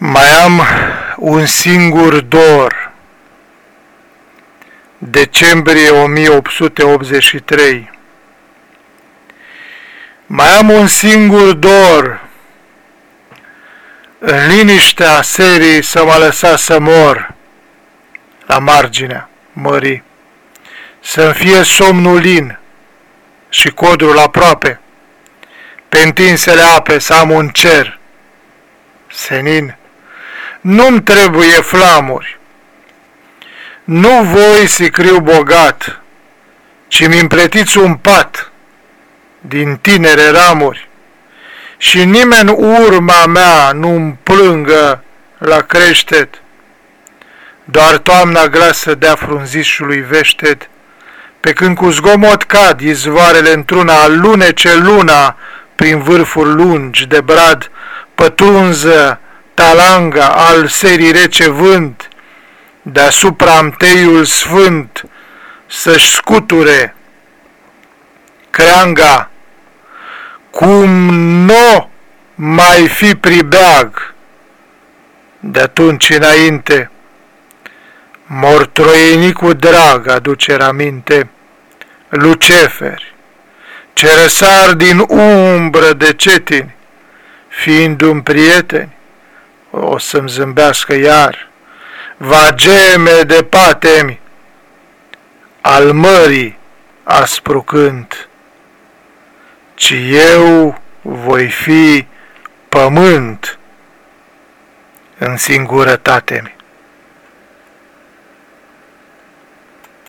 Mai am un singur dor. Decembrie 1883 Mai am un singur dor. În liniștea serii să mă lăsa să mor. La marginea mării, să-mi fie somnul lin și codrul aproape, pe întinsele ape să am un cer senin nu-mi trebuie flamuri. Nu voi sicriu bogat, ci mi împletiți un pat din tinere ramuri și nimeni urma mea nu-mi plângă la creștet. Doar toamna glasă de-a frunzișului veșted, pe când cu zgomot cad izvoarele într-una, alunece luna prin vârfuri lungi de brad, pătrunză talanga al serii rece vânt, deasupra amteiul sfânt să-și scuture creanga, cum nu mai fi pribeag de atunci înainte. Mortroienicul drag aduce aminte, Luceferi, ce răsar din umbră de cetini, fiind un prieteni, o să-mi zâmbească iar, va geme de patemi al mării aspru cânt, ci eu voi fi pământ în singurătate -mi.